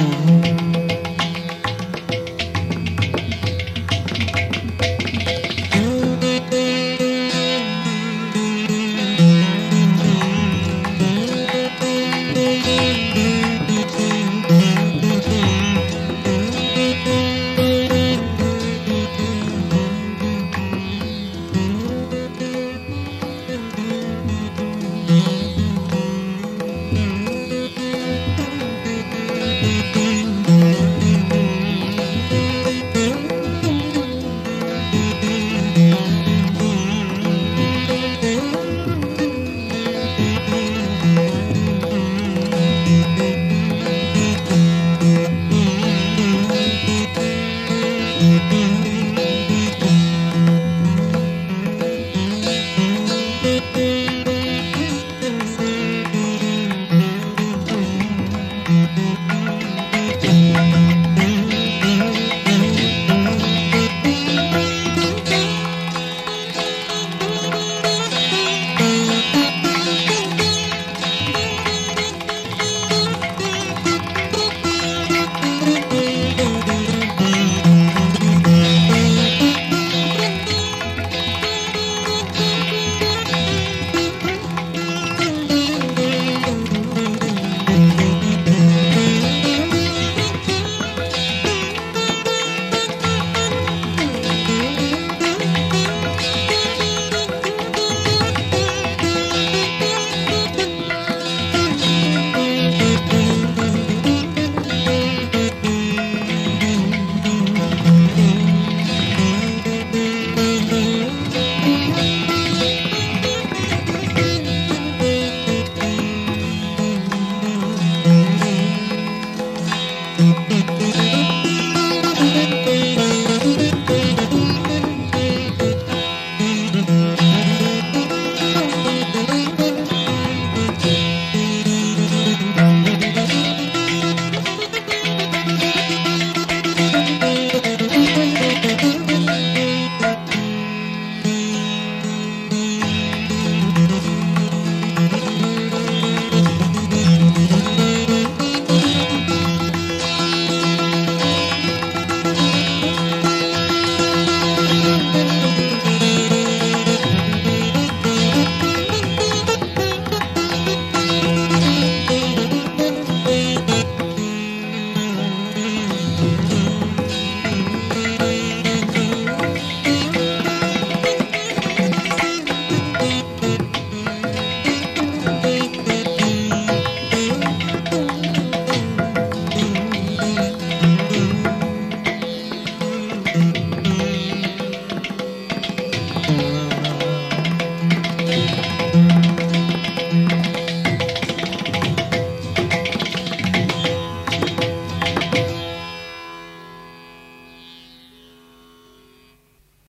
Mm-hmm.